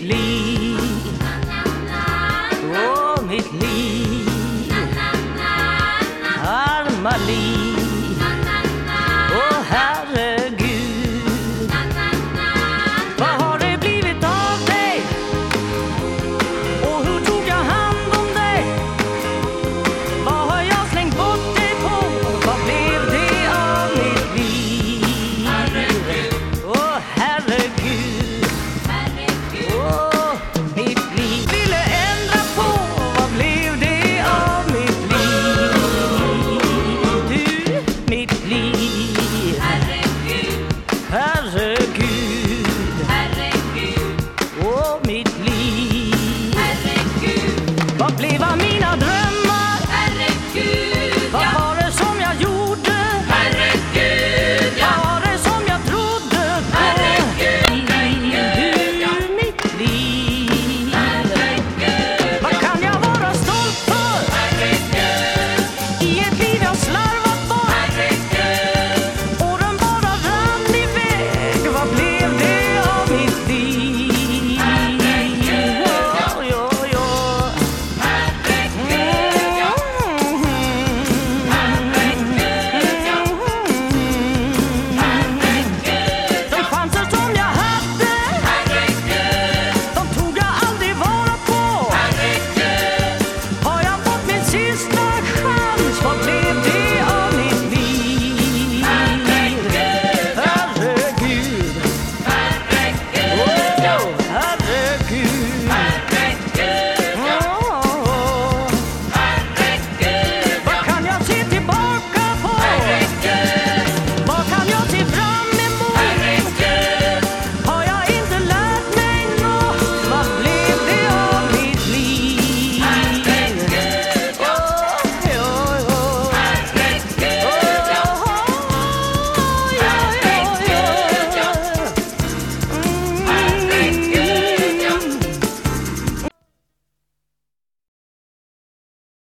mitt liv. Åh, mitt liv. Arma liv. Herregud, åh mitt liv. Herregud, vad blev av mina drömmar?